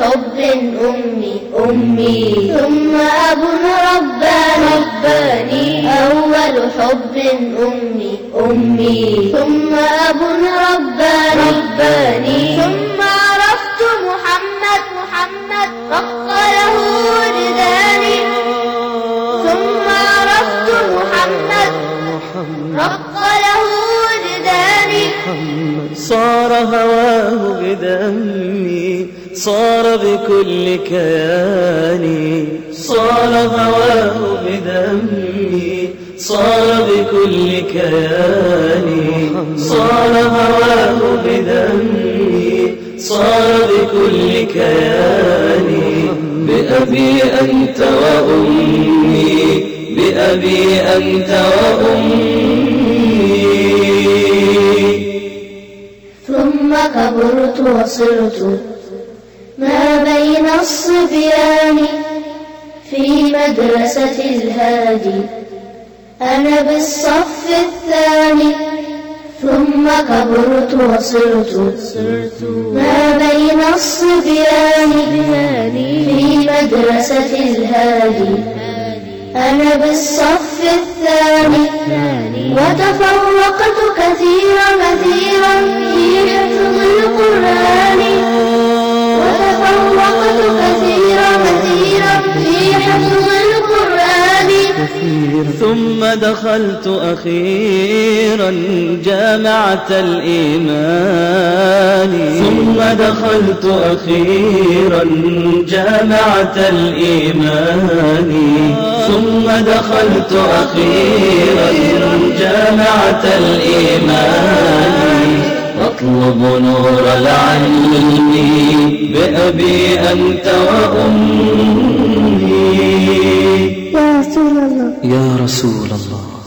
حب أمي أمي. ثم أب رباني رباني. أول حب أمي أمي. ثم أب رباني رباني. ثم عرفت محمد محمد رق له وجداني ثم عرفت محمد رق له وجداني صار هواه بدمي. صار بكل كياني صار هواه بدمي صار بكل كياني صار هواه بدمي صار بكل كياني بأبي أنت وأمي بأبي أنت وأمي. ثم كبرت وصرت ما بين الصبيان في مدرسة الهادي أنا بالصف الثاني ثم كبرت وصرت. ما بين الصبيان في مدرسة الهادي أنا بالصف الثاني. وتفوقت كثيرا كثيرا في القرآن ثم دخلت أخيرا جامعة الإيمان. ثم دخلت أخيرا جامعة الإيمان. ثم دخلت أخيرا جامعة الإيمان. أطلب نور العلم بأبي أنت وأمي. يا رسول الله.